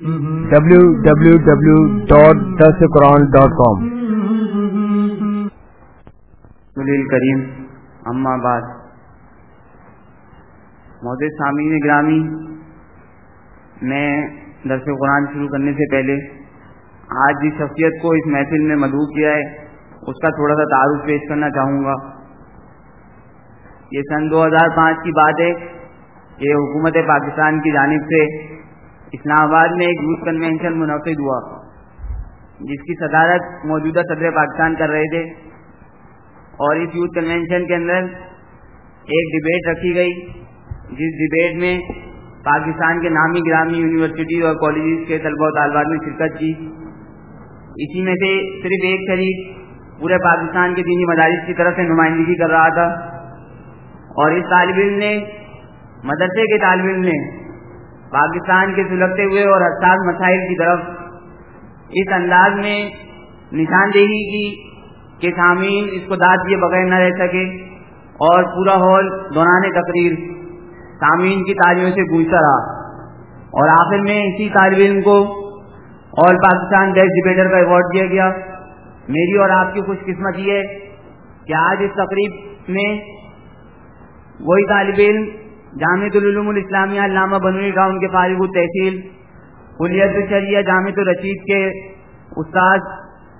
www.dasquran.com دلیل کریم، اما بعد۔ مود سامعین گرامی، میں درس قرآن شروع کرنے سے پہلے آج جس شخصیت کو اس محفل میں مدعو کیا ہے، اس کا تھوڑا سا تعارف پیش کرنا چاہوں گا۔ یہ سن دو ہزار پانچ کی بات ہے کہ حکومت پاکستان کی جانب سے اسلام آباد میں ایک یوتھ کنونشن منعقد ہوا، جس کی صدارت موجودہ صدر پاکستان کر رہے تھے۔ اور اس یوتھ کنونشن کے اندر ایک ڈبیٹ رکھی گئی، جس ڈبیٹ میں پاکستان کے نامی گرامی یونیورسٹی اور کالجز کے طلبہ و طالبات نے شرکت کی۔ اسی میں سے صرف ایک شریک پورے پاکستان کے دینی مدارس کی طرف سے نمائندگی کر رہا تھا۔ اور اس طالب علم نے، مدرسے کے طالب علم نے پاکستان کے سلگتے ہوئے اور حساس مسائل کی طرف اس انداز میں نشاندہی کی کہ سامعین اس کو داد دیے بغیر نہ رہ سکے اور پورا ہال دوران تقریر سامعین کی تعلیموں سے گونجتا رہا۔ اور آخر میں اسی طالب علم کو آل پاکستان بیسٹ ڈبیٹر کا ایوارڈ دیا گیا۔ میری اور آپ کی خوش قسمت یہ ہے کہ آج اس تقریب میں وہی طالب علم جامع العلوم الاسلامیہ علامہ بنوئی گاؤں کے فارغ التحصیل، کلیت الشریعہ جامع الرشید کے استاد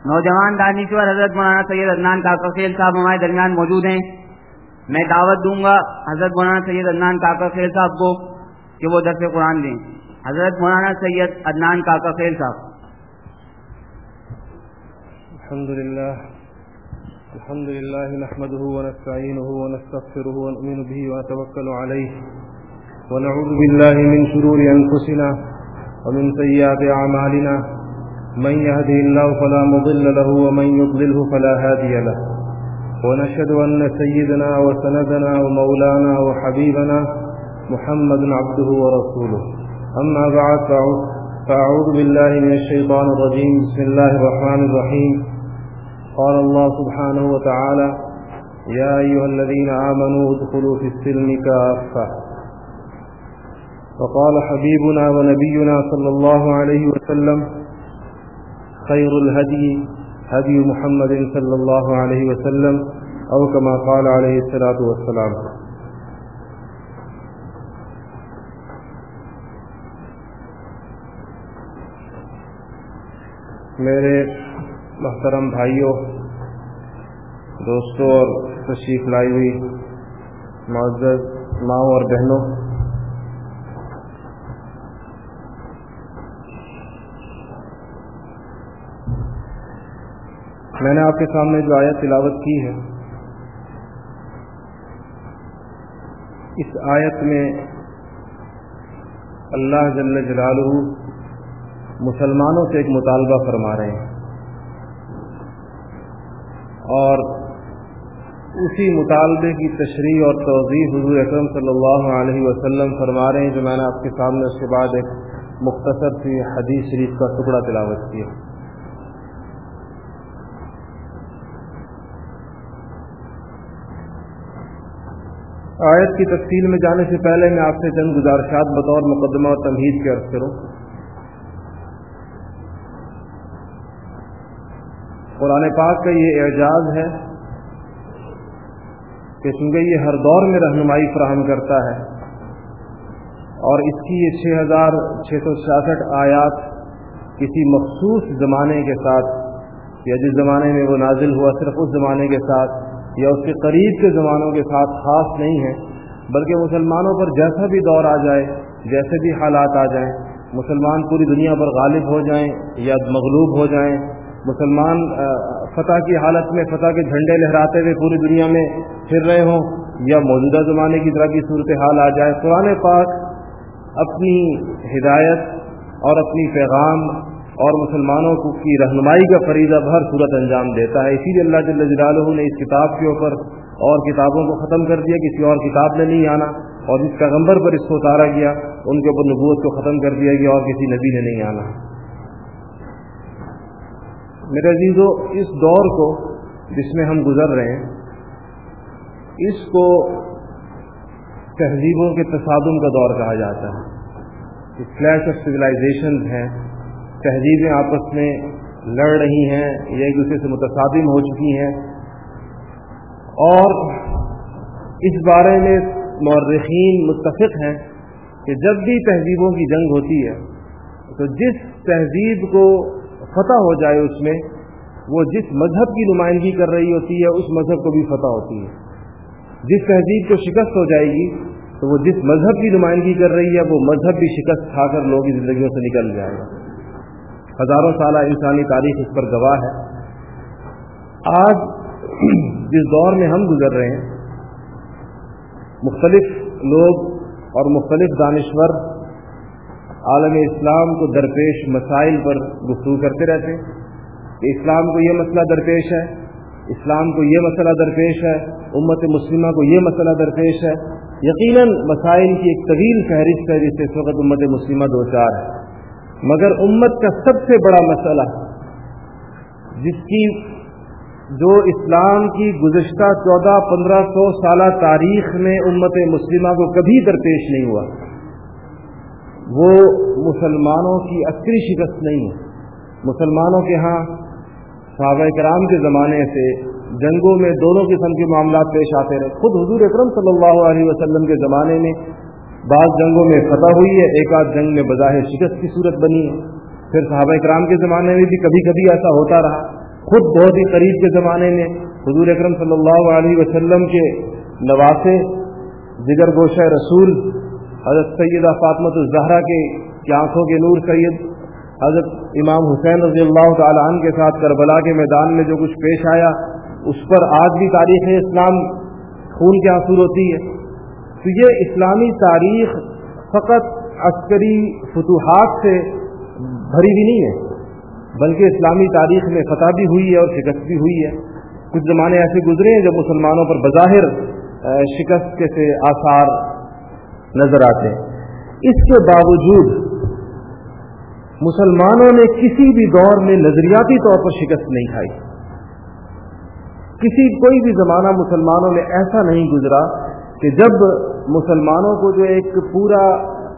نوجوان دانشور حضرت مولانا سید عدنان کاکا خیل صاحب ہمارے درمیان موجود ہیں۔ میں دعوت دوں گا حضرت مولانا سید عدنان کاکا خیل صاحب کو کہ وہ درس قرآن دیں۔ حضرت مولانا سید عدنان کاکا خیل صاحب۔ الحمد لله الحمد لله نحمده ونستعينه ونستغفره ونؤمن به ونتوكل عليه. ونعوذ بالله من شرور أنفسنا ومن سيئات أعمالنا. من يهده الله فلا مضل له ومن يضلله فلا هادي له. ونشهد أن سيدنا وسندنا ومولانا وحبيبنا محمد عبده ورسوله. أما بعد فأعوذ بالله من الشيطان الرجيم. بسم الله الرحمن الرحيم. قال الله سبحانه وتعالى يا أيها الذين آمنوا ادخلوا في السلم كافة. وقال حبيبنا ونبينا صلى الله عليه وسلم خير الهدي هدي محمد صلى الله عليه وسلم أو كما قال عليه الصلاة والسلام. میرے محترم بھائیوں دوستوں اور تشریف لائی ہوئی معزز ماؤں اور بہنوں، میں نے آپ کے سامنے جو آیت تلاوت کی ہے، اس آیت میں اللہ جل جلالہ مسلمانوں سے ایک مطالبہ فرما رہے ہیں۔ اور اسی مطالبے کی تشریح اور توضیح حضور اکرم صلی اللہ علیہ وسلم فرما رہے ہیں جو میں نے آپ کے سامنے اس کے بعد ایک مختصر سی حدیث شریف کا ٹکڑا تلاوت کیا۔ آیت کی تفصیل میں جانے سے پہلے میں آپ سے چند گزارشات بطور مقدمہ اور تمہید کے عرض کروں۔ قرآن پاک کا یہ اعجاز ہے کہ چونکہ یہ ہر دور میں رہنمائی فراہم کرتا ہے اور اس کی یہ چھ ہزار چھ سو چھیاسٹھ آیات کسی مخصوص زمانے کے ساتھ یا جس زمانے میں وہ نازل ہوا صرف اس زمانے کے ساتھ یا اس کے قریب کے زمانوں کے ساتھ خاص نہیں ہے، بلکہ مسلمانوں پر جیسا بھی دور آ جائے، جیسے بھی حالات آ جائیں، مسلمان پوری دنیا پر غالب ہو جائیں یا مغلوب ہو جائیں مسلمان فتح کی حالت میں فتح کے جھنڈے لہراتے ہوئے پوری دنیا میں پھر رہے ہوں یا موجودہ زمانے کی طرح کی صورتحال آ جائے، قرآن پاک اپنی ہدایت اور اپنی پیغام اور مسلمانوں کی رہنمائی کا فریضہ بھر صورت انجام دیتا ہے۔ اسی لیے اللہ جل جلالہ نے اس کتاب کے اوپر اور کتابوں کو ختم کر دیا، کسی اور کتاب نے نہیں آنا اور جس پیغمبر پر اس کو اتارا گیا، ان کے اوپر نبوت کو ختم کر دیا گیا اور کسی نبی نے نہیں آنا۔ میرے عزیزو، اس دور کو جس میں ہم گزر رہے ہیں، اس کو تہذیبوں کے تصادم کا دور کہا جاتا ہے۔ کلیش آف سویلائزیشن ہیں۔ تہذیبیں آپس میں لڑ رہی ہیں یا ایک دوسرے سے متصادم ہو چکی ہیں۔ اور اس بارے میں مورخین متفق ہیں کہ جب بھی تہذیبوں کی جنگ ہوتی ہے، تو جس تہذیب کو فتح ہو جائے اس میں، وہ جس مذہب کی نمائندگی کر رہی ہوتی ہے، اس مذہب کو بھی فتح ہوتی ہے۔ جس تہذیب کو شکست ہو جائے گی، تو وہ جس مذہب کی نمائندگی کر رہی ہے، وہ مذہب بھی شکست کھا کر لوگوں کی زندگیوں سے نکل جائے گا۔ ہزاروں سالہ انسانی تاریخ اس پر گواہ ہے۔ آج جس دور میں ہم گزر رہے ہیں، مختلف لوگ اور مختلف دانشور عالم اسلام کو درپیش مسائل پر گفتگو کرتے رہتے کہ اسلام کو یہ مسئلہ درپیش ہے، اسلام کو یہ مسئلہ درپیش ہے، امت مسلمہ کو یہ مسئلہ درپیش ہے۔ یقیناً مسائل کی ایک طویل فہرست ہے، جس سے اس وقت امت مسلمہ دو چار ہے مگر امت کا سب سے بڑا مسئلہ، جس کی جو اسلام کی گزشتہ چودہ پندرہ سو سالہ تاریخ میں امت مسلمہ کو کبھی درپیش نہیں ہوا۔ وہ مسلمانوں کی عسکری شکست نہیں ہے۔ مسلمانوں کے ہاں صحابہ کرام کے زمانے سے جنگوں میں دونوں قسم کے معاملات پیش آتے رہے۔ خود حضور اکرم صلی اللہ علیہ وسلم کے زمانے میں بعض جنگوں میں فتح ہوئی ہے، ایک آدھ جنگ میں بظاہر شکست کی صورت بنی ہے۔ پھر صحابہ کرام کے زمانے میں بھی کبھی کبھی ایسا ہوتا رہا۔ خود بہت ہی قریب کے زمانے میں حضور اکرم صلی اللہ علیہ وسلم کے نواسے، جگر گوشہ رسول حضرت سیدہ فاطمت الزہرا کے آنکھوں کے نور سید، حضرت امام حسین رضی اللہ تعالیٰ عنہ کے ساتھ کربلا کے میدان میں جو کچھ پیش آیا، اس پر آج بھی تاریخ اسلام خون کے آنسور ہوتی ہے۔ تو یہ اسلامی تاریخ فقط عسکری فتوحات سے بھری بھی نہیں ہے، بلکہ اسلامی تاریخ میں فتح بھی ہوئی ہے اور شکست بھی ہوئی ہے۔ کچھ زمانے ایسے گزرے ہیں جب مسلمانوں پر بظاہر شکست کے سے آثار نظر آتے ہیں۔ اس کے باوجود مسلمانوں نے کسی بھی دور میں نظریاتی طور پر شکست نہیں کھائی۔ کسی کوئی بھی زمانہ مسلمانوں میں ایسا نہیں گزرا کہ جب مسلمانوں کو جو ایک پورا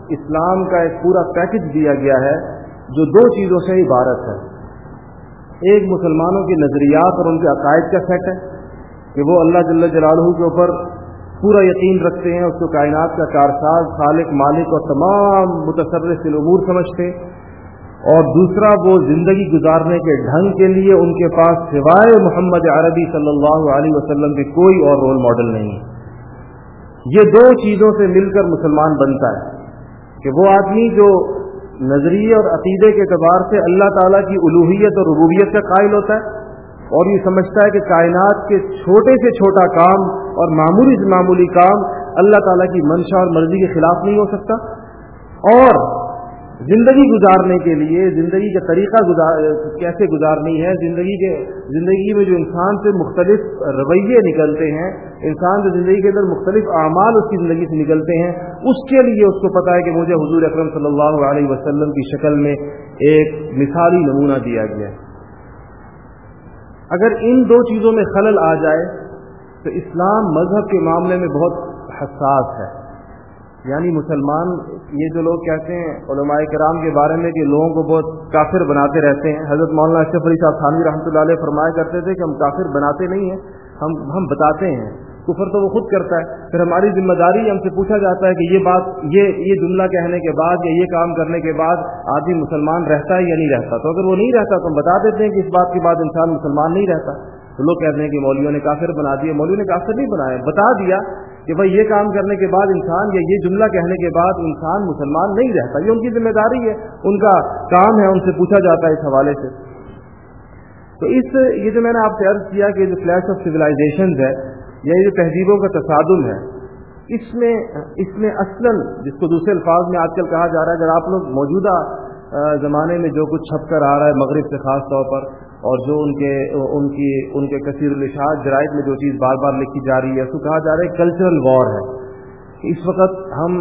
اسلام کا ایک پورا پیکج دیا گیا ہے، جو دو چیزوں سے عبارت ہے۔ ایک مسلمانوں کے نظریات اور ان کے عقائد کا سیٹ ہے کہ وہ اللہ جل جلالہ کے اوپر پورا یقین رکھتے ہیں، اس کو کائنات کا کارساز، خالق، مالک اور تمام متصرف امور سمجھتے اور دوسرا، وہ زندگی گزارنے کے ڈھنگ کے لیے ان کے پاس سوائے محمد عربی صلی اللہ علیہ وسلم کے کوئی اور رول ماڈل نہیں یہ دو چیزوں سے مل کر مسلمان بنتا ہے کہ وہ آدمی جو نظریے اور عقیدے کے اعتبار سے اللہ تعالیٰ کی الوحیت اور ربوبیت کا قائل ہوتا ہے اور یہ سمجھتا ہے کہ کائنات کے چھوٹے سے چھوٹا کام اور معمولی سے معمولی کام اللہ تعالیٰ کی منشا اور مرضی کے خلاف نہیں ہو سکتا۔ اور زندگی گزارنے کے لیے، زندگی کا طریقہ گزار، کیسے گزارنی ہے؟ زندگی کے، زندگی میں جو انسان سے مختلف رویے نکلتے ہیں، انسان جو زندگی کے اندر مختلف اعمال اس کی زندگی سے نکلتے ہیں، اس کے لیے اس کو پتا ہے کہ مجھے حضور اکرم صلی اللہ علیہ وسلم کی شکل میں ایک مثالی نمونہ دیا گیا۔ ہے اگر ان دو چیزوں میں خلل آ جائے، تو اسلام مذہب کے معاملے میں بہت حساس ہے۔ یعنی مسلمان، یہ جو لوگ کہتے ہیں، علماء کرام کے بارے میں کہ لوگوں کو بہت کافر بناتے رہتے ہیں۔ حضرت مولانا اشرف علی صاحب خانوی رحمۃ اللہ علیہ فرمایا کرتے تھے کہ ہم کافر بناتے نہیں ہیں، ہم ہم بتاتے ہیں۔ کفر تو وہ خود کرتا ہے۔ پھر ہماری ذمہ داری ہم سے پوچھا جاتا ہے کہ یہ بات، یہ یہ جملہ کہنے کے بعد یا یہ کام کرنے کے بعد آدمی مسلمان رہتا ہے یا نہیں رہتا؟ تو اگر وہ نہیں رہتا تو ہم بتا دیتے ہیں کہ اس بات کے بعد انسان مسلمان نہیں رہتا۔ تو لوگ کہتے ہیں کہ مولویوں نے کافر بنا دیا مولوی نے کافر نہیں بنایا، بتا دیا کہ بھائی یہ کام کرنے کے بعد انسان یا یہ جملہ کہنے کے بعد انسان مسلمان نہیں رہتا۔ یہ ان کی ذمہ داری ہے، ان کا کام ہے ان سے پوچھا جاتا ہے اس حوالے سے۔ تو اس، یہ جو میں نے آپ سے عرض کیا کہ جو فلیش آف سویلائزیشن ہے یا یہ جو تہذیبوں کا تصادم ہے، اس میں اس میں اصلاً، جس کو دوسرے الفاظ میں آج کل کہا جا رہا ہے، اگر آپ لوگ موجودہ زمانے میں جو کچھ چھپ کر آ رہا ہے مغرب سے خاص طور پر، اور جو ان کے، ان کی، ان کے کثیر الشاعت جرائد میں جو چیز بار بار لکھی جا رہی ہے، اس کو کہا جا رہا ہے کلچرل وار ہے۔ اس وقت ہم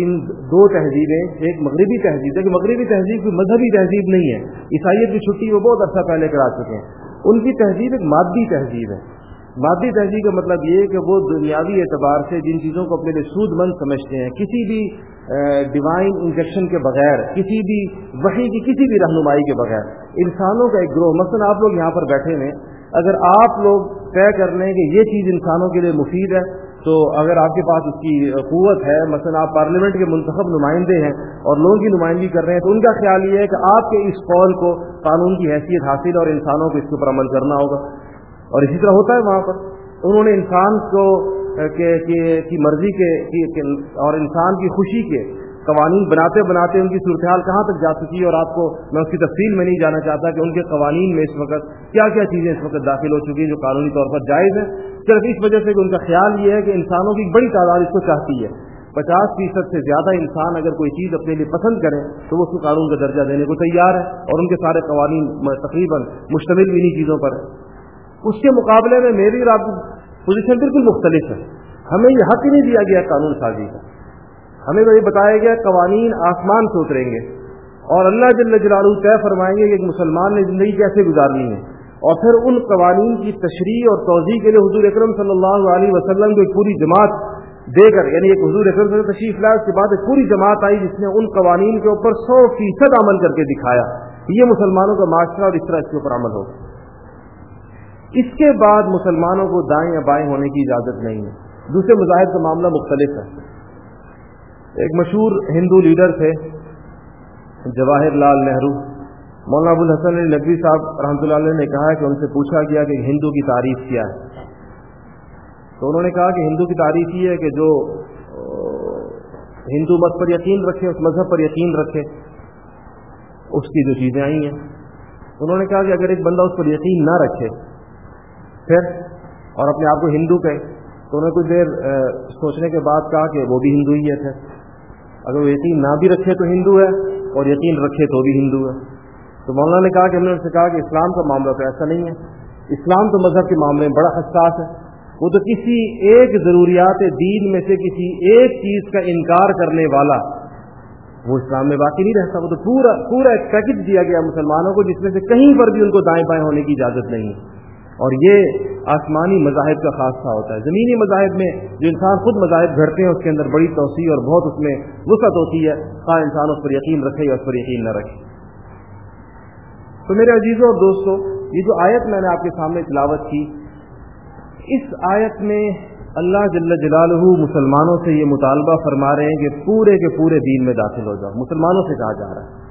ان دو تہذیبیں، ایک مغربی تہذیب ہے کہ مغربی تہذیب کوئی مذہبی تہذیب نہیں ہے۔ عیسائیت کی چھٹی وہ بہت عرصہ پہلے کرا چکے ہیں۔ ان کی تہذیب ایک مادی تہذیب ہے۔ مادی تہذیب کا مطلب یہ کہ وہ دنیاوی اعتبار سے جن چیزوں کو اپنے لیے سود مند سمجھتے ہیں، کسی بھی ڈیوائن انجیکشن کے بغیر، کسی بھی وہی کی کسی بھی رہنمائی کے بغیر۔ انسانوں کا ایک گروہ، مثلا آپ لوگ یہاں پر بیٹھے ہیں، اگر آپ لوگ طے کر لیں کہ یہ چیز انسانوں کے لیے مفید ہے، تو اگر آپ کے پاس اس کی قوت ہے، مثلا آپ پارلیمنٹ کے منتخب نمائندے ہیں اور لوگوں کی نمائندگی کر رہے ہیں، تو ان کا خیال یہ ہے کہ آپ کے اس قول کو قانون کی حیثیت حاصل اور انسانوں کو اس کے اوپر عمل کرنا ہوگا۔ اور اسی طرح ہوتا ہے وہاں پر۔ انہوں نے انسان کو کی مرضی کے اور انسان کی خوشی کے قوانین بناتے بناتے ان کی صورتحال کہاں تک جا چکی ہے اور آپ کو میں اس کی تفصیل میں نہیں جانا چاہتا کہ ان کے قوانین میں اس وقت کیا کیا چیزیں اس وقت داخل ہو چکی ہیں جو قانونی طور پر جائز ہیں۔ صرف اس وجہ سے کہ ان کا خیال یہ ہے کہ انسانوں کی بڑی تعداد اس کو چاہتی ہے۔ پچاس فیصد سے زیادہ انسان اگر کوئی چیز اپنے لیے پسند کرے تو وہ اس کو قانون کا درجہ دینے کو تیار ہے اور ان کے سارے قوانین تقریباً مشتمل بھی انہیں چیزوں پر ہے۔ اس کے مقابلے میں میری اور آپ کی پوزیشن بالکل مختلف ہے۔ ہمیں یہ حق ہی نہیں دیا گیا قانون سازی کا۔ ہمیں تو یہ بتایا گیا قوانین آسمان سے اتریں گے۔ اور اللہ جل جلالہ طے فرمائیں گے کہ ایک مسلمان نے زندگی کیسے گزارنی ہے۔ اور پھر ان قوانین کی تشریح اور توضیع کے لیے حضور اکرم صلی اللہ علیہ وسلم کو ایک پوری جماعت دے کر یعنی ایک حضور اکرم صلی اللہ تشریف لائے، اس کے بعد ایک پوری جماعت آئی جس نے ان قوانین کے اوپر سو فیصد عمل کر کے دکھایا۔ یہ مسلمانوں کا معاشرہ اور اس طرح اس کے اوپر عمل ہوگا۔ اس کے بعد مسلمانوں کو دائیں یا بائیں ہونے کی اجازت نہیں ہے۔ دوسرے مذاہب کا معاملہ مختلف ہے۔ ایک مشہور ہندو لیڈر تھے، جواہر لال نہرو۔ مولانا ابو الحسن علی نقوی صاحب رحمۃ اللہ علیہ نے کہا کہ ان سے پوچھا گیا کہ ہندو کی تعریف کیا ہے۔ تو انہوں نے کہا کہ ہندو کی تعریف یہ ہے کہ جو ہندو مت پر یقین رکھے، اس مذہب پر یقین رکھے۔ اس کی جو چیزیں آئی ہیں۔ انہوں نے کہا کہ اگر ایک بندہ اس پر یقین نہ رکھے پھر اور اپنے آپ کو ہندو کہے۔ تو انہوں نے کچھ دیر سوچنے کے بعد کہا کہ وہ بھی ہندو ہی ہے پھر۔ اگر وہ یقین نہ بھی رکھے تو ہندو ہے اور یقین رکھے تو بھی ہندو ہے۔ تو مولانا نے کہا کہ ہم نے ان سے کہا کہ اسلام کا معاملہ تو ایسا نہیں ہے۔ اسلام تو مذہب کے معاملے میں بڑا حساس ہے۔ وہ تو کسی ایک ضروریات دین میں سے کسی ایک چیز کا انکار کرنے والا، وہ اسلام میں باقی نہیں رہتا وہ تو پورا پورا ایک پیکج دیا گیا مسلمانوں کو، جس میں سے کہیں پر بھی ان کو دائیں بائیں ہونے کی اجازت نہیں ہے۔ اور یہ آسمانی مذاہب کا خاصہ ہوتا ہے۔ زمینی مذاہب میں جو انسان خود مذاہب گھڑتے ہیں، اس کے اندر بڑی توسیع اور بہت اس میں وسعت ہوتی ہے۔ خواہ انسان اس پر یقین رکھے یا اس پر یقین نہ رکھے۔ تو میرے عزیزوں اور دوستوں یہ جو آیت میں نے آپ کے سامنے تلاوت کی، اس آیت میں اللہ جل جلالہ مسلمانوں سے یہ مطالبہ فرما رہے ہیں کہ پورے کے پورے دین میں داخل ہو جاؤ۔ مسلمانوں سے کہا جا رہا ہے۔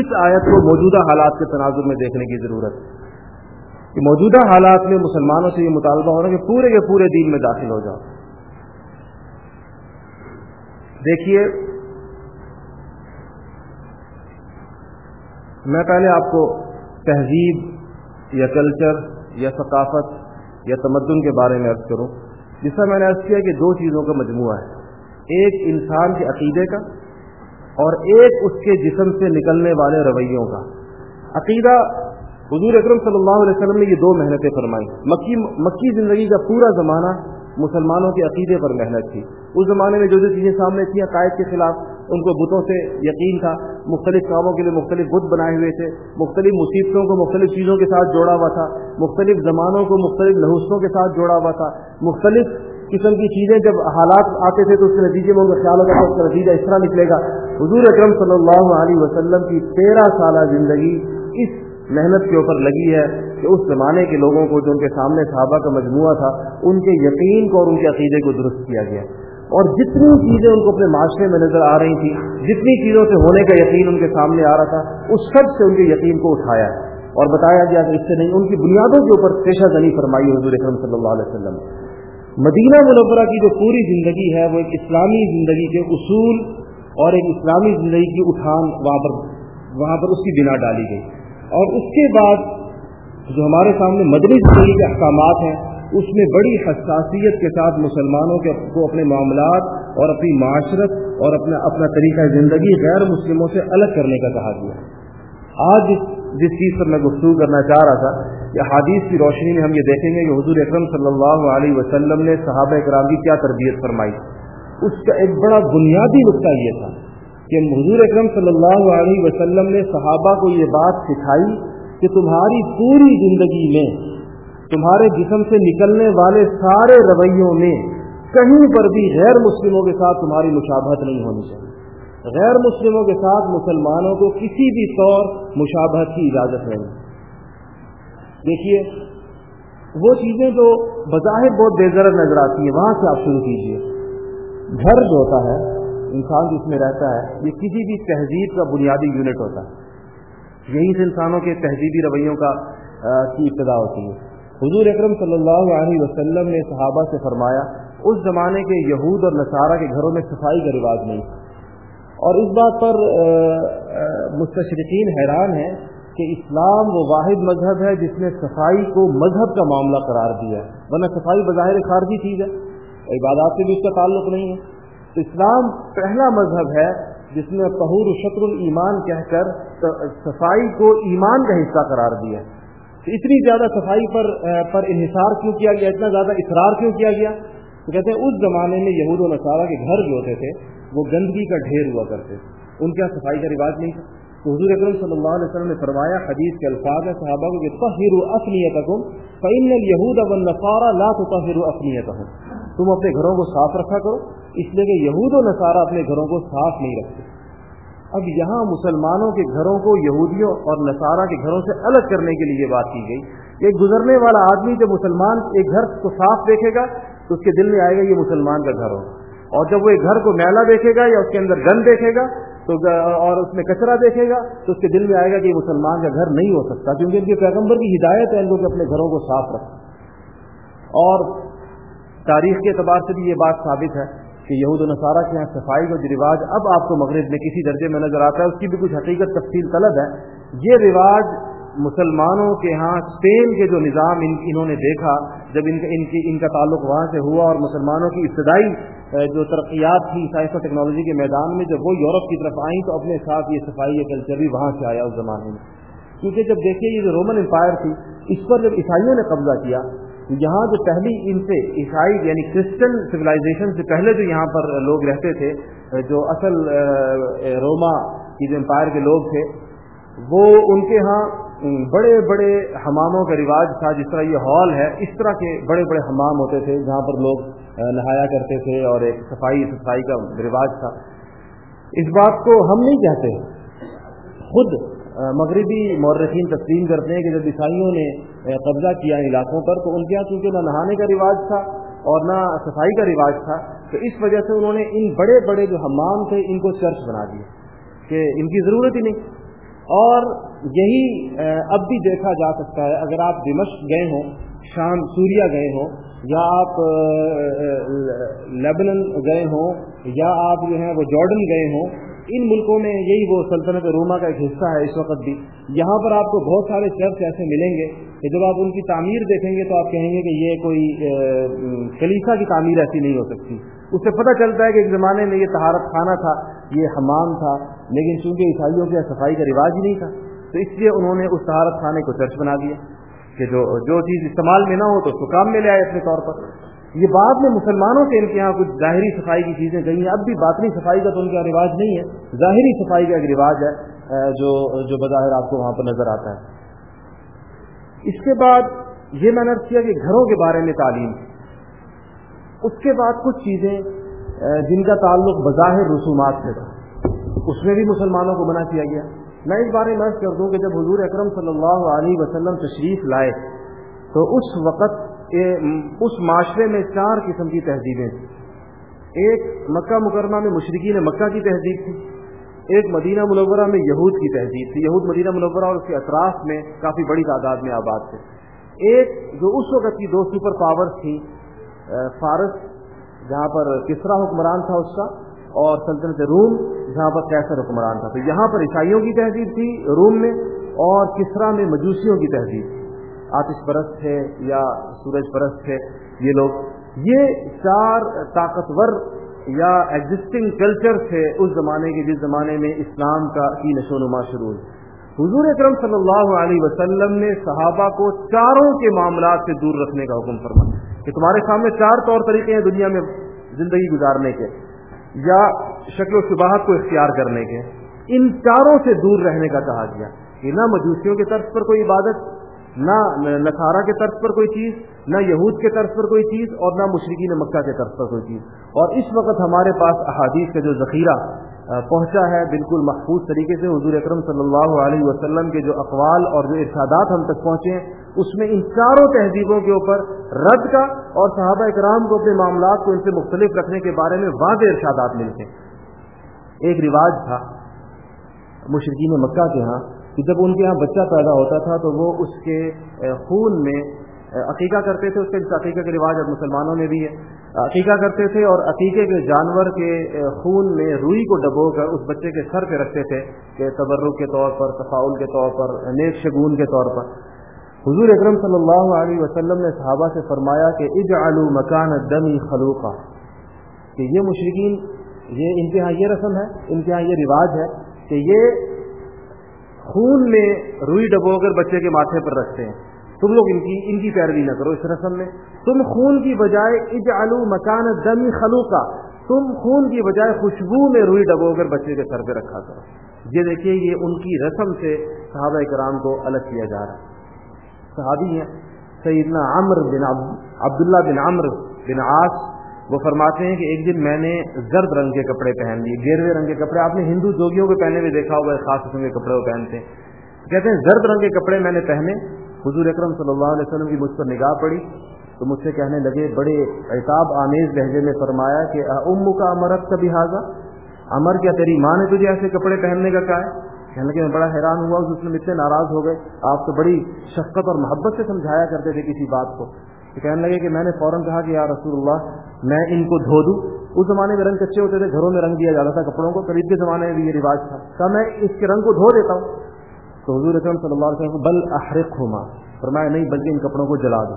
اس آیت کو موجودہ حالات کے تناظر میں دیکھنے کی ضرورت ہے۔ کہ موجودہ حالات میں مسلمانوں سے یہ مطالبہ ہو رہا ہے کہ پورے کے پورے دین میں داخل ہو جاؤ۔ دیکھیے، میں پہلے آپ کو تہذیب یا کلچر یا ثقافت یا تمدن کے بارے میں عرض کروں، جس سے میں نے عرض کیا کہ دو چیزوں کا مجموعہ ہے۔ ایک انسان کے عقیدے کا اور ایک اس کے جسم سے نکلنے والے رویوں کا۔ عقیدہ حضور اکرم صلی اللہ علیہ وسلم نے یہ دو محنتیں فرمائی مکی مکی زندگی کا پورا زمانہ مسلمانوں کے عقیدے پر محنت تھی۔ اس زمانے میں جو جو چیزیں سامنے تھیں، عقائد کے خلاف ان کو بتوں سے یقین تھا۔ مختلف کاموں کے لیے مختلف بت بنائے ہوئے تھے۔ مختلف مصیبتوں کو مختلف چیزوں کے ساتھ جوڑا ہوا تھا۔ مختلف زمانوں کو مختلف لہوسوں کے ساتھ جوڑا ہوا تھا۔ مختلف قسم کی چیزیں جب حالات آتے تھے تو اس کے نتیجے میں ان کا خیال ہوگا تو اس کا نتیجہ اس طرح نکلے گا۔ حضور اکرم صلی اللہ علیہ وسلم کی تیرہ سالہ زندگی اس محنت کے اوپر لگی ہے کہ اس زمانے کے لوگوں کو جو ان کے سامنے صحابہ کا مجموعہ تھا، ان کے یقین کو اور ان کے عقیدے کو درست کیا گیا۔ اور جتنی چیزیں ان کو اپنے معاشرے میں نظر آ رہی تھی، جتنی چیزوں سے ہونے کا یقین ان کے سامنے آ رہا تھا، اس سب سے ان کے یقین کو اٹھایا۔ اور بتایا گیا کہ اس سے نہیں، ان کی بنیادوں کے اوپر پیشہ زنی فرمائی حضور اکرم صلی اللہ علیہ وسلم مدینہ منورہ کی جو پوری زندگی ہے، وہ ایک اسلامی زندگی کے اصول اور ایک اسلامی زندگی کی اٹھان وہاں پر وہاں پر اس کی بنا ڈالی گئی۔ اور اس کے بعد جو ہمارے سامنے مدنی زندگی کے احکامات ہیں، اس میں بڑی حساسیت کے ساتھ مسلمانوں کے کو اپنے معاملات اور اپنی معاشرت اور اپنا اپنا طریقہ زندگی غیر مسلموں سے الگ کرنے کا کہا گیا آج جس چیز پر میں گفتگو کرنا چاہ رہا تھا یا حادیث کی روشنی میں ہم یہ دیکھیں گے کہ حضور اکرم صلی اللہ علیہ وسلم نے صحابہ اکرام کی کیا تربیت فرمائی۔ اس کا ایک بڑا بنیادی نقطہ یہ تھا کہ حضور اکرم صلی اللہ علیہ وسلم نے صحابہ کو یہ بات سکھائی کہ تمہاری پوری زندگی میں، تمہارے جسم سے نکلنے والے سارے رویوں میں کہیں پر بھی غیر مسلموں کے ساتھ تمہاری مشابہت نہیں ہونی چاہیے۔ غیر مسلموں کے ساتھ مسلمانوں کو کسی بھی طور مشابہت کی اجازت نہیں۔ دیکھیے، وہ چیزیں جو بظاہر بہت بے ضرر نظر آتی ہیں، وہاں سے آپ شروع کیجیے گھر جو ہوتا ہے انسان جس میں رہتا ہے، یہ کسی بھی تہذیب کا بنیادی یونٹ ہوتا ہے۔ یہی سے انسانوں کے تہذیبی رویوں کا کی ابتدا ہوتی ہے۔ حضور اکرم صلی اللہ علیہ وسلم نے صحابہ سے فرمایا، اس زمانے کے یہود اور نصارہ کے گھروں میں صفائی کا رواج نہیں۔ اور اس بات پر مستشرقین حیران ہیں کہ اسلام وہ واحد مذہب ہے جس نے صفائی کو مذہب کا معاملہ قرار دیا ہے۔ ورنہ صفائی بظاہر خارجی چیز ہے۔ عبادات سے بھی اس کا تعلق نہیں ہے۔ اسلام پہلا مذہب ہے جس نے قہور شکر المان کہہ کر صفائی کو ایمان کا حصہ قرار دیا تو اتنی زیادہ صفائی پر پر انحصار کیوں کیا گیا؟ اتنا زیادہ اصرار کیوں کیا گیا؟ تو کہتے ہیں اس زمانے میں یہود و نصارہ کے گھر جو ہوتے تھے، وہ گندگی کا ڈھیر ہوا کرتے ان کے صفائی کا رواج نہیں تھا۔ تو حضور اکرم صلی اللہ علیہ وسلم نے فرمایا، حدیث کے الفاظ ہے صحابہ کو کہ تحر اصلیت فعین یہود اب نصارہ لا تو تحر تم اپنے گھروں کو صاف رکھا کرو۔ اس لیے کہ یہود و نصارہ اپنے گھروں کو صاف نہیں رکھتے۔ اب یہاں مسلمانوں کے گھروں کو یہودیوں اور نصارہ کے گھروں سے الگ کرنے کے لیے یہ بات کی گئی۔ ایک گزرنے والا آدمی جب مسلمان ایک گھر کو صاف دیکھے گا، تو اس کے دل میں آئے گا یہ مسلمان کا گھر ہوگا۔ اور جب وہ ایک گھر کو میلا دیکھے گا یا اس کے اندر گن دیکھے گا، تو اور اس میں کچرا دیکھے گا، تو اس کے دل میں آئے گا کہ یہ مسلمان کا گھر نہیں ہو سکتا۔ کیونکہ ان کے پیغمبر کی ہدایت ہے ان کو کہ اپنے گھروں کو صاف رکھیں۔ اور تاریخ کے اعتبار سے بھی یہ بات ثابت ہے کہ یہود و نصارہ کے یہاں صفائی کا جو رواج اب آپ کو مغرب میں کسی درجے میں نظر آتا ہے، اس کی بھی کچھ حقیقت تفصیل طلب ہے۔ یہ رواج مسلمانوں کے ہاں اسپین کے جو نظام ان انہوں نے دیکھا، جب ان کا ان کی ان کا تعلق وہاں سے ہوا اور مسلمانوں کی ابتدائی جو ترقیات تھی سائنس اور ٹیکنالوجی کے میدان میں، جب وہ یورپ کی طرف آئیں تو اپنے ساتھ یہ صفائی یہ کلچر بھی وہاں سے آیا اس زمانے میں۔ کیونکہ جب دیکھیے یہ جو رومن امپائر تھی، اس پر جب عیسائیوں نے قبضہ کیا یہاں جو پہلی ان سے عیسائی یعنی کرسچن سویلائزیشن سے پہلے جو یہاں پر لوگ رہتے تھے، جو اصل روما کی جو امپائر کے لوگ تھے، وہ ان کے ہاں بڑے بڑے حماموں کا رواج تھا، جس طرح یہ ہال ہے، اس طرح کے بڑے بڑے حمام ہوتے تھے، جہاں پر لوگ نہایا کرتے تھے اور ایک صفائی صفائی کا رواج تھا۔ اس بات کو ہم نہیں کہتے، خود مغربی مورخین تسلیم کرتے ہیں کہ جب عیسائیوں نے قبضہ کیا علاقوں پر، تو ان کے یہاں چونکہ نہ نہانے کا رواج تھا اور نہ صفائی کا رواج تھا، تو اس وجہ سے انہوں نے ان بڑے بڑے جو حمام تھے، ان کو چرچ بنا دیے کہ ان کی ضرورت ہی نہیں۔ اور یہی اب بھی دیکھا جا سکتا ہے، اگر آپ دمشق گئے ہوں، شام سوریا گئے ہوں، یا آپ لیبنن گئے ہوں، یا آپ جو ہیں، وہ جارڈن گئے ہوں ان ملکوں میں یہی وہ سلطنت روما کا ایک حصہ ہے اس وقت بھی۔ یہاں پر آپ کو بہت سارے چرچ ایسے ملیں گے کہ جب آپ ان کی تعمیر دیکھیں گے تو آپ کہیں گے کہ یہ کوئی کلیسا کی تعمیر ایسی نہیں ہو سکتی۔ اس سے پتہ چلتا ہے کہ ایک زمانے میں یہ تہارت خانہ تھا، یہ حمام تھا، لیکن چونکہ عیسائیوں کے صفائی کا رواج ہی نہیں تھا، تو اس لیے انہوں نے اس تہارت خانے کو چرچ بنا دیا کہ جو جو چیز استعمال میں نہ ہو تو اس کو کام میں لے آئے اپنے طور پر۔ یہ بعد میں مسلمانوں کے ان کے یہاں کچھ ظاہری صفائی کی چیزیں گئی ہیں۔ اب بھی باطنی صفائی کا تو ان کا رواج نہیں ہے۔ ظاہری صفائی کا ایک رواج ہے جو جو بظاہر آپ کو وہاں پر نظر آتا ہے۔ اس کے بعد یہ میں نے کیا کہ گھروں کے بارے میں تعلیم۔ اس کے بعد کچھ چیزیں جن کا تعلق بظاہر رسومات سے تھا۔ اس میں بھی مسلمانوں کو منع کیا گیا۔ میں اس بارے میں کر دوں کہ جب حضور اکرم صلی اللہ علیہ وسلم تشریف لائے، تو اس وقت اس معاشرے میں چار قسم کی تہذیبیں تھیں۔ ایک مکہ مکرمہ میں مشرقین مکہ کی تہذیب تھی، ایک مدینہ منورہ میں یہود کی تہذیب تھی۔ یہود مدینہ منورہ اور اس کے اطراف میں کافی بڑی تعداد میں آباد تھے۔ ایک جو اس وقت کی دو سپر پاور تھیں فارس، جہاں پر کسرا حکمران تھا اس کا، اور سلطنت روم، جہاں پر کیسر حکمران تھا۔ تو یہاں پر عیسائیوں کی تہذیب تھی روم میں، اور کسرا میں مجوسیوں کی تہذیب۔ آتش پرست تھے یا سورج پرست تھے یہ لوگ۔ یہ چار طاقتور یا ایگزٹنگ کلچر تھے اس زمانے کے، جس زمانے میں اسلام کا کی نشو نما شروع ہوئی۔ حضور اکرم صلی اللہ علیہ وسلم نے صحابہ کو چاروں کے معاملات سے دور رکھنے کا حکم فرمایا کہ تمہارے سامنے چار طور طریقے ہیں دنیا میں زندگی گزارنے کے، یا شکل و شباہت کو اختیار کرنے کے۔ ان چاروں سے دور رہنے کا کہا گیا کہ نہ مجوسیوں کے طرف پر کوئی عبادت نہ نصارہ کے طرف پر کوئی چیز، نہ یہود کے طرف پر کوئی چیز اور نہ مشرقین مکہ کے طرف پر کوئی چیز۔ اور اس وقت ہمارے پاس احادیث کا جو ذخیرہ پہنچا ہے بالکل محفوظ طریقے سے حضور اکرم صلی اللہ علیہ وسلم کے جو اقوال اور جو ارشادات ہم تک پہنچے ہیں، اس میں ان چاروں تہذیبوں کے اوپر رد کا اور صحابہ اکرام کو اپنے معاملات کو ان سے مختلف رکھنے کے بارے میں واضح ارشادات ملتے۔ ہیں ایک رواج تھا مشرقین مکہ کے ہاں کہ جب ان کے یہاں بچہ پیدا ہوتا تھا تو وہ اس کے خون میں عقیقہ کرتے تھے، اس کے عقیقہ کے رواج اب مسلمانوں میں بھی ہے۔ عقیقہ کرتے تھے اور عقیقے کے جانور کے خون میں روئی کو ڈبو کر اس بچے کے سر پہ رکھتے تھے کہ تبرک کے طور پر تفاول کے طور پر، نیک شگون کے طور پر۔ حضور اکرم صلی اللہ علیہ وسلم نے صحابہ سے فرمایا کہ اج آلو مکان دمی خلوقہ کہ یہ مشرقین یہ ان کے یہاں یہ رسم ہے، ان کے یہاں یہ رواج ہے کہ یہ خون میں روئی ڈبو کر بچے کے ماتھے پر رکھتے ہیں، تم لوگ ان کی ان کی پیروی نہ کرو اس رسم میں۔ تم خون کی بجائے اج آلو مکان دمی خلو کا تم خون کی بجائے خوشبو میں روئی ڈبو کر بچے کے سر پہ رکھا کرو۔ یہ دیکھیے، یہ ان کی رسم سے صحابہ کرام کو الگ کیا جا رہا ہے۔ صحابی ہیں، سیدنا عمر بن عبداللہ بن عمر بن عاص وہ فرماتے ہیں کہ ایک دن میں نے زرد رنگ کے کپڑے پہن لیے، گیروے رنگ کے کپڑے۔ آپ نے ہندو جوگیوں کو پہنے ہوئے دیکھا ہوگا خاص قسم کے کپڑے وہ پہنتے ہیں۔ کہتے ہیں زرد رنگ کے کپڑے میں نے پہنے، حضور اکرم صلی اللہ علیہ وسلم کی مجھ پر نگاہ پڑی۔ تو مجھ سے کہنے لگے، بڑے اعتاب آمیز لہجے میں فرمایا کہ ام کا امرت کا لہٰذا امر کیا تیری ماں نے تجھے ایسے کپڑے پہننے کا کہا ہے؟ کہنے لگے، میں بڑا حیران ہوا، اس میں اتنے ناراض ہو گئے۔ آپ تو بڑی شفقت اور محبت سے سمجھایا کرتے تھے کسی بات کو۔ تو کہنے لگے کہ میں نے فوراً کہا کہ یا رسول اللہ، میں ان کو دھو دوں۔ اس زمانے میں رنگ کچے ہوتے تھے، گھروں میں رنگ دیا جاتا تھا کپڑوں کو۔ قریب کے زمانے میں بھی یہ رواج تھا۔ کہا، میں اس کے رنگ کو دھو دیتا ہوں۔ تو حضور اکرم صلی اللہ علیہ وسلم بل احرق ہوما فرمایا، نہیں، بلکہ ان کپڑوں کو جلا دو۔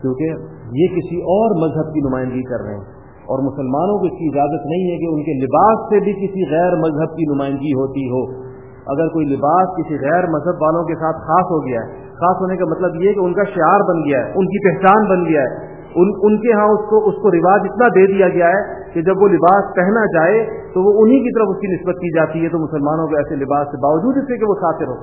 کیونکہ یہ کسی اور مذہب کی نمائندگی کر رہے ہیں۔ اور مسلمانوں کو اس کی اجازت نہیں ہے کہ ان کے لباس سے بھی کسی غیر مذہب کی نمائندگی ہوتی ہو۔ اگر کوئی لباس کسی غیر مذہب والوں کے ساتھ خاص ہو گیا ہے خاص ہونے کا مطلب یہ کہ ان کا شعار بن گیا ہے، ان کی پہچان بن گیا ہے۔ ان ان کے ہاں اس کو اس کو رواج اتنا دے دیا گیا ہے کہ جب وہ لباس پہنا جائے تو وہ انہی کی طرف اس کی نسبت کی جاتی ہے۔ تو مسلمانوں کے ایسے لباس سے باوجود اس سے کہ وہ ساتر ہو۔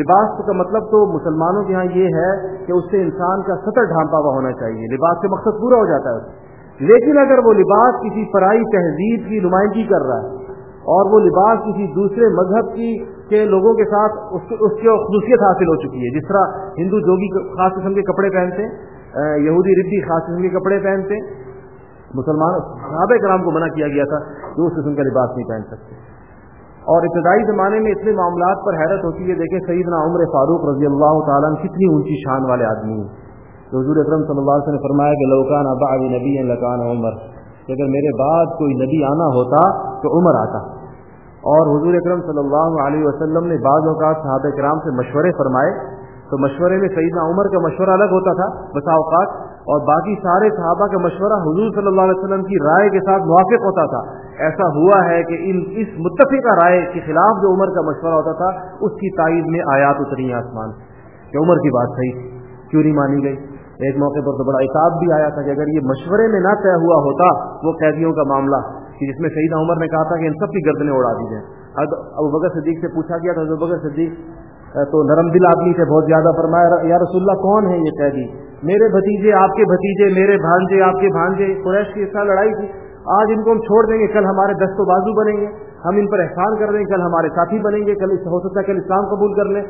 لباس کا مطلب تو مسلمانوں کے ہاں یہ ہے کہ اس سے انسان کا سطر ڈھانپا ہوا ہونا چاہیے، لباس کا مقصد پورا ہو جاتا ہے لیکن اگر وہ لباس کسی فرائی تہذیب کی نمائندگی کر رہا ہے اور وہ لباس کسی دوسرے مذہب کی کے لوگوں کے ساتھ اس کی اس خصوصیت حاصل ہو چکی ہے۔ جس طرح ہندو جوگی خاص قسم کے کپڑے پہنتے ہیں یہودی ردی خاص قسم کے کپڑے پہنتے، مسلمان صحابہ کرام کو منع کیا گیا تھا کہ اس قسم کا لباس نہیں پہن سکتے۔ اور ابتدائی زمانے میں اتنے معاملات پر حیرت ہوتی ہے، دیکھیں سیدنا عمر فاروق رضی اللہ تعالیٰ کتنی اونچی شان والے آدمی ہیں۔ تو حضور اکرم صلی اللہ علیہ وسلم نے فرمایا کہ لوکان ابا نبی لکان عمر، کہ اگر میرے بعد کوئی نبی آنا ہوتا تو عمر آتا۔ اور حضور اکرم صلی اللہ علیہ وسلم نے بعض اوقات صحابہ کرام سے مشورے فرمائے۔ تو مشورے میں سیدنا عمر کا مشورہ الگ ہوتا تھا، بسا اوقات، اور باقی سارے صحابہ کا مشورہ حضور صلی اللہ علیہ وسلم کی رائے کے ساتھ موافق ہوتا تھا۔ ایسا ہوا ہے کہ ان، اس متفقہ رائے کے خلاف جو عمر کا مشورہ ہوتا تھا، اس کی تائید میں آیات اتری آسمان کہ عمر کی بات صحیح کیوں نہیں مانی گئی؟ ایک موقع پر تو بڑا احتاب بھی آیا تھا کہ اگر یہ مشورے میں نہ طے ہوا ہوتا، وہ قیدیوں کا معاملہ۔ کہ جس میں سیدہ عمر نے کہا تھا کہ ان سب کی گردنیں اڑا دی جائیں۔ ابو بکر صدیق سے پوچھا گیا تھا ابو بکر صدیق، تو نرم دل آدمی سے بہت زیادہ فرمایا، یا رسول اللہ، کون ہے یہ قیدی؟ میرے بھتیجے، آپ کے بھتیجے، میرے بھانجے، آپ کے بھانجے، قریش کی اس طرح لڑائی تھی۔ آج ان کو ہم چھوڑ دیں گے، کل ہمارے دست و بازو بنیں گے۔ ہم ان پر احسان کر دیں گے کل ہمارے ساتھی بنیں گے، کل ہو سکتا ہے کل اسلام قبول کر لیں۔